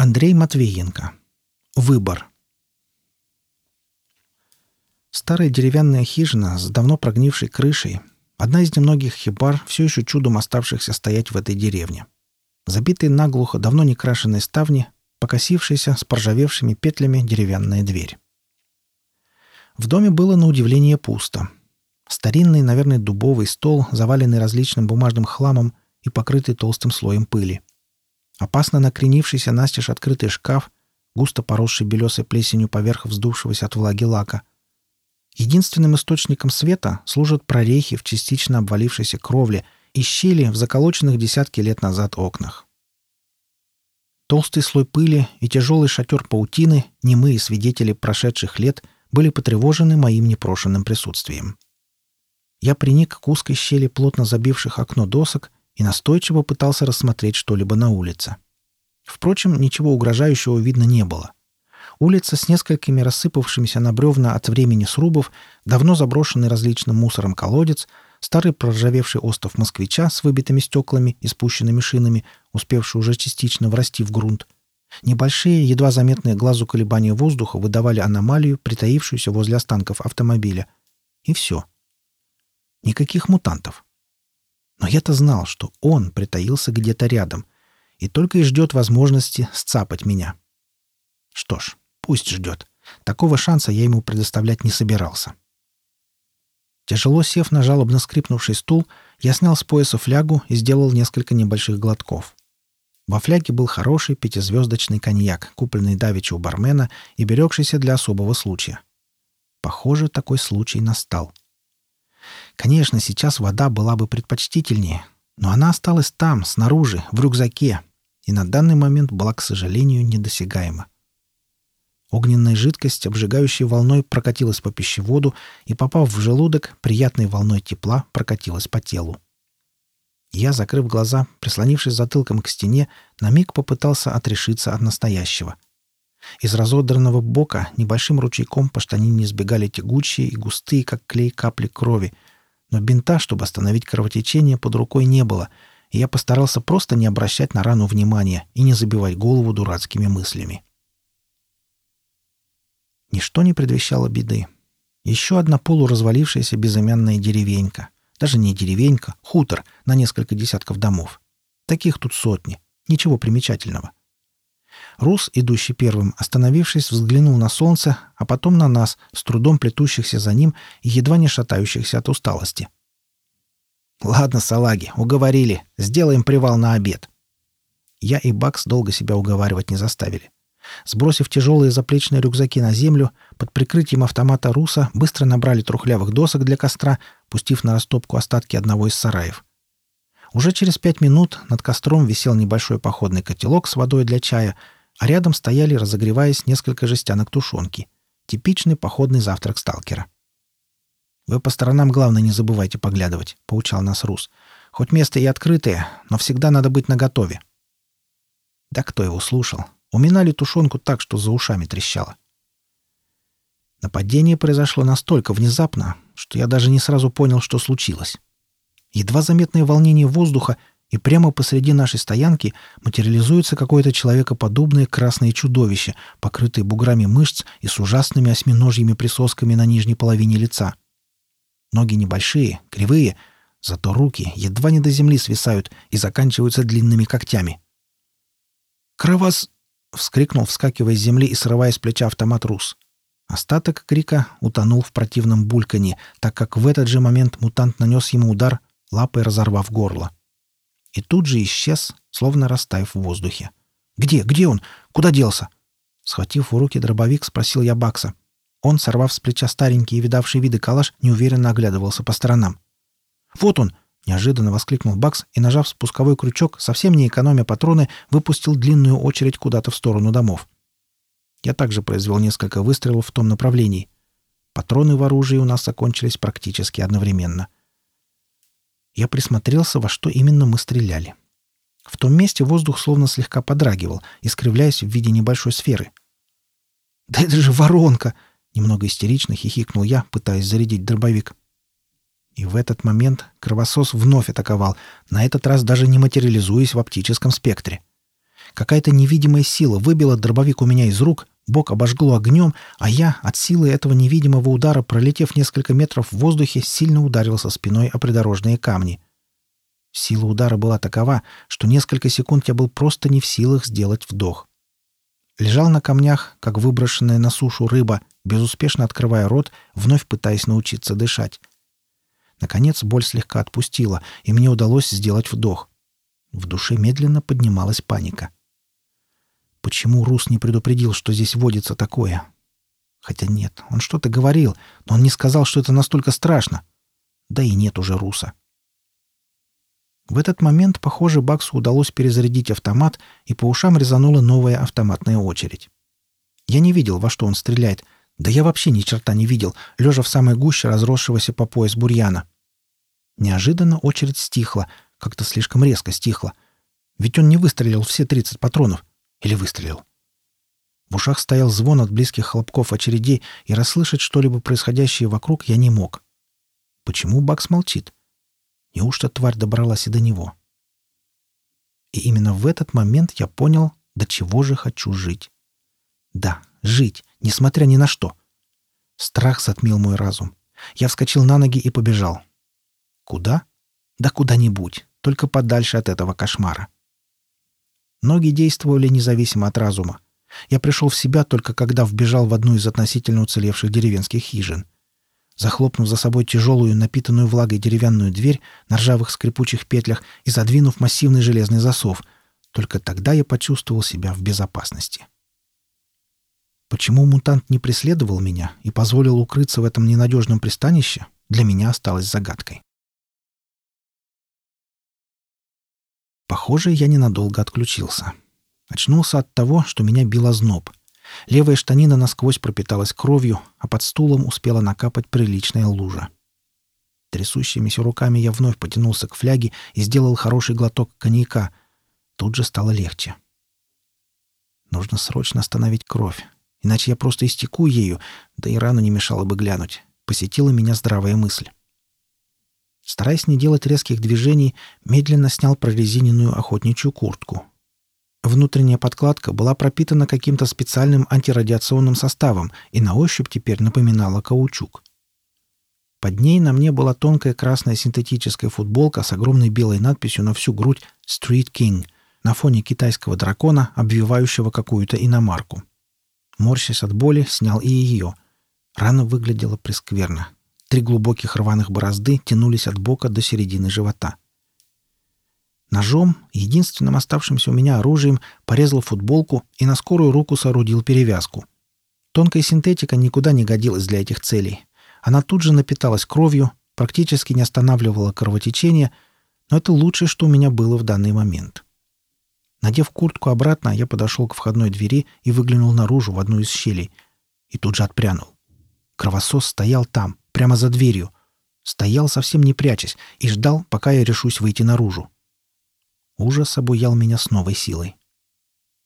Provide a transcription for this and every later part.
Андрей Матвеенко. Выбор. Старая деревянная хижина с давно прогнившей крышей — одна из немногих хибар, все еще чудом оставшихся стоять в этой деревне. Забитые наглухо давно не крашеные ставни, покосившаяся с поржавевшими петлями деревянная дверь. В доме было на удивление пусто. Старинный, наверное, дубовый стол, заваленный различным бумажным хламом и покрытый толстым слоем пыли — Опасно накренившийся настежь открытый шкаф, густо поросший белесой плесенью поверх вздувшегося от влаги лака. Единственным источником света служат прорехи в частично обвалившейся кровле и щели в заколоченных десятки лет назад окнах. Толстый слой пыли и тяжелый шатер паутины, немые свидетели прошедших лет, были потревожены моим непрошенным присутствием. Я приник к узкой щели плотно забивших окно досок и настойчиво пытался рассмотреть что-либо на улице. Впрочем, ничего угрожающего видно не было. Улица с несколькими рассыпавшимися на бревна от времени срубов, давно заброшенный различным мусором колодец, старый проржавевший остов москвича с выбитыми стеклами и спущенными шинами, успевший уже частично врасти в грунт. Небольшие, едва заметные глазу колебания воздуха выдавали аномалию, притаившуюся возле останков автомобиля. И все. Никаких мутантов. Но я-то знал, что он притаился где-то рядом и только и ждет возможности сцапать меня. Что ж, пусть ждет. Такого шанса я ему предоставлять не собирался. Тяжело сев на жалобно скрипнувший стул, я снял с пояса флягу и сделал несколько небольших глотков. Во фляге был хороший пятизвездочный коньяк, купленный давеча у бармена и берегшийся для особого случая. Похоже, такой случай настал. — Конечно, сейчас вода была бы предпочтительнее, но она осталась там, снаружи, в рюкзаке, и на данный момент была, к сожалению, недосягаема. Огненная жидкость, обжигающей волной, прокатилась по пищеводу и, попав в желудок, приятной волной тепла прокатилась по телу. Я, закрыв глаза, прислонившись затылком к стене, на миг попытался отрешиться от настоящего. Из разодранного бока небольшим ручейком по штанине сбегали тягучие и густые, как клей, капли крови — но бинта, чтобы остановить кровотечение, под рукой не было, и я постарался просто не обращать на рану внимания и не забивать голову дурацкими мыслями. Ничто не предвещало беды. Еще одна полуразвалившаяся безымянная деревенька. Даже не деревенька, хутор на несколько десятков домов. Таких тут сотни. Ничего примечательного. Рус, идущий первым, остановившись, взглянул на солнце, а потом на нас, с трудом плетущихся за ним и едва не шатающихся от усталости. «Ладно, салаги, уговорили. Сделаем привал на обед». Я и Бакс долго себя уговаривать не заставили. Сбросив тяжелые заплечные рюкзаки на землю, под прикрытием автомата Руса быстро набрали трухлявых досок для костра, пустив на растопку остатки одного из сараев. Уже через пять минут над костром висел небольшой походный котелок с водой для чая, а рядом стояли, разогреваясь, несколько жестянок тушенки. Типичный походный завтрак сталкера. «Вы по сторонам, главное, не забывайте поглядывать», — поучал нас Рус. «Хоть место и открытое, но всегда надо быть наготове». Да кто его слушал? Уминали тушенку так, что за ушами трещало. Нападение произошло настолько внезапно, что я даже не сразу понял, что случилось. Едва заметное волнение воздуха, и прямо посреди нашей стоянки материализуется какое-то человекоподобное красное чудовище, покрытое буграми мышц и с ужасными осьминожьими присосками на нижней половине лица. Ноги небольшие, кривые, зато руки едва не до земли свисают и заканчиваются длинными когтями. «Кровос!» — вскрикнул, вскакивая с земли и срывая с плеча автомат Рус. Остаток крика утонул в противном бульканье, так как в этот же момент мутант нанес ему удар, лапой разорвав горло. И тут же исчез, словно растаяв в воздухе. «Где? Где он? Куда делся?» Схватив в руки дробовик, спросил я Бакса. Он, сорвав с плеча старенький и видавший виды калаш, неуверенно оглядывался по сторонам. «Вот он!» — неожиданно воскликнул Бакс и, нажав спусковой крючок, совсем не экономя патроны, выпустил длинную очередь куда-то в сторону домов. Я также произвел несколько выстрелов в том направлении. Патроны в оружии у нас закончились практически одновременно — я присмотрелся, во что именно мы стреляли. В том месте воздух словно слегка подрагивал, искривляясь в виде небольшой сферы. «Да это же воронка!» — немного истерично хихикнул я, пытаясь зарядить дробовик. И в этот момент кровосос вновь атаковал, на этот раз даже не материализуясь в оптическом спектре. Какая-то невидимая сила выбила дробовик у меня из рук, бок обожгло огнем, а я, от силы этого невидимого удара, пролетев несколько метров в воздухе, сильно ударился спиной о придорожные камни. Сила удара была такова, что несколько секунд я был просто не в силах сделать вдох. Лежал на камнях, как выброшенная на сушу рыба, безуспешно открывая рот, вновь пытаясь научиться дышать. Наконец боль слегка отпустила, и мне удалось сделать вдох. В душе медленно поднималась паника. Почему Рус не предупредил, что здесь водится такое? Хотя нет, он что-то говорил, но он не сказал, что это настолько страшно. Да и нет уже Руса. В этот момент, похоже, Баксу удалось перезарядить автомат, и по ушам резанула новая автоматная очередь. Я не видел, во что он стреляет, да я вообще ни черта не видел, лежа в самой гуще разросшегося по пояс бурьяна. Неожиданно очередь стихла, как-то слишком резко стихла. Ведь он не выстрелил все 30 патронов. Или выстрелил. В ушах стоял звон от близких хлопков очередей, и расслышать что-либо происходящее вокруг я не мог. Почему Бакс молчит? Неужто тварь добралась и до него? И именно в этот момент я понял, до чего же хочу жить. Да, жить, несмотря ни на что. Страх затмил мой разум. Я вскочил на ноги и побежал. Куда? Да куда-нибудь, только подальше от этого кошмара. Ноги действовали независимо от разума. Я пришел в себя только когда вбежал в одну из относительно уцелевших деревенских хижин. Захлопнув за собой тяжелую, напитанную влагой деревянную дверь на ржавых скрипучих петлях и задвинув массивный железный засов, только тогда я почувствовал себя в безопасности. Почему мутант не преследовал меня и позволил укрыться в этом ненадежном пристанище, для меня осталось загадкой. Похоже, я ненадолго отключился. Очнулся от того, что меня бил зноб. Левая штанина насквозь пропиталась кровью, а под стулом успела накапать приличная лужа. Трясущимися руками я вновь потянулся к фляге и сделал хороший глоток коньяка. Тут же стало легче. Нужно срочно остановить кровь, иначе я просто истеку ею, да и рану не мешало бы глянуть. Посетила меня здравая мысль. Стараясь не делать резких движений, медленно снял прорезиненную охотничью куртку. Внутренняя подкладка была пропитана каким-то специальным антирадиационным составом и на ощупь теперь напоминала каучук. Под ней на мне была тонкая красная синтетическая футболка с огромной белой надписью на всю грудь «Street King» на фоне китайского дракона, обвивающего какую-то иномарку. Морщась от боли, снял и ее. Рана выглядела прескверно. Три глубоких рваных борозды тянулись от бока до середины живота. Ножом, единственным оставшимся у меня оружием, порезал футболку и на скорую руку соорудил перевязку. Тонкая синтетика никуда не годилась для этих целей. Она тут же напиталась кровью, практически не останавливала кровотечение, но это лучшее, что у меня было в данный момент. Надев куртку обратно, я подошел к входной двери и выглянул наружу в одну из щелей. И тут же отпрянул. Кровосос стоял там, прямо за дверью. Стоял совсем не прячась и ждал, пока я решусь выйти наружу. Ужас обуял меня с новой силой.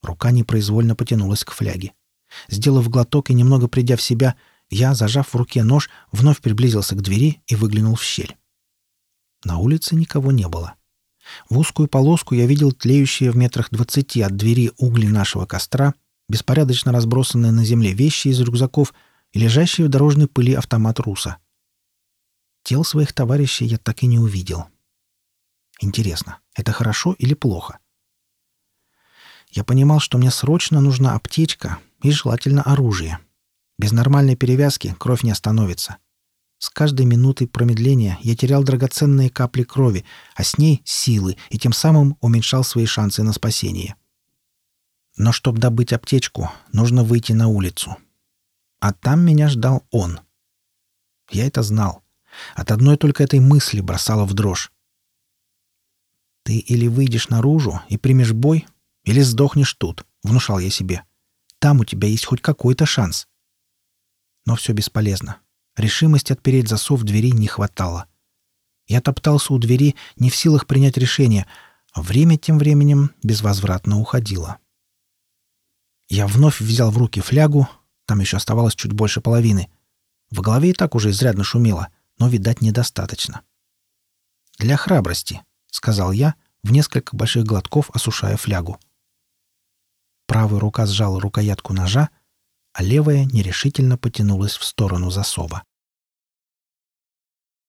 Рука непроизвольно потянулась к фляге. Сделав глоток и немного придя в себя, я, зажав в руке нож, вновь приблизился к двери и выглянул в щель. На улице никого не было. В узкую полоску я видел тлеющие в метрах двадцати от двери угли нашего костра, беспорядочно разбросанные на земле вещи из рюкзаков — и лежащий в дорожной пыли автомат Руса. Тел своих товарищей я так и не увидел. Интересно, это хорошо или плохо? Я понимал, что мне срочно нужна аптечка и желательно оружие. Без нормальной перевязки кровь не остановится. С каждой минутой промедления я терял драгоценные капли крови, а с ней — силы, и тем самым уменьшал свои шансы на спасение. Но чтобы добыть аптечку, нужно выйти на улицу — а там меня ждал он. Я это знал. От одной только этой мысли бросало в дрожь. «Ты или выйдешь наружу и примешь бой, или сдохнешь тут», — внушал я себе. «Там у тебя есть хоть какой-то шанс». Но все бесполезно. Решимости отпереть засов двери не хватало. Я топтался у двери, не в силах принять решение, а время тем временем безвозвратно уходило. Я вновь взял в руки флягу, там еще оставалось чуть больше половины. В голове и так уже изрядно шумело, но, видать, недостаточно. «Для храбрости», — сказал я, в несколько больших глотков осушая флягу. Правая рука сжала рукоятку ножа, а левая нерешительно потянулась в сторону засова.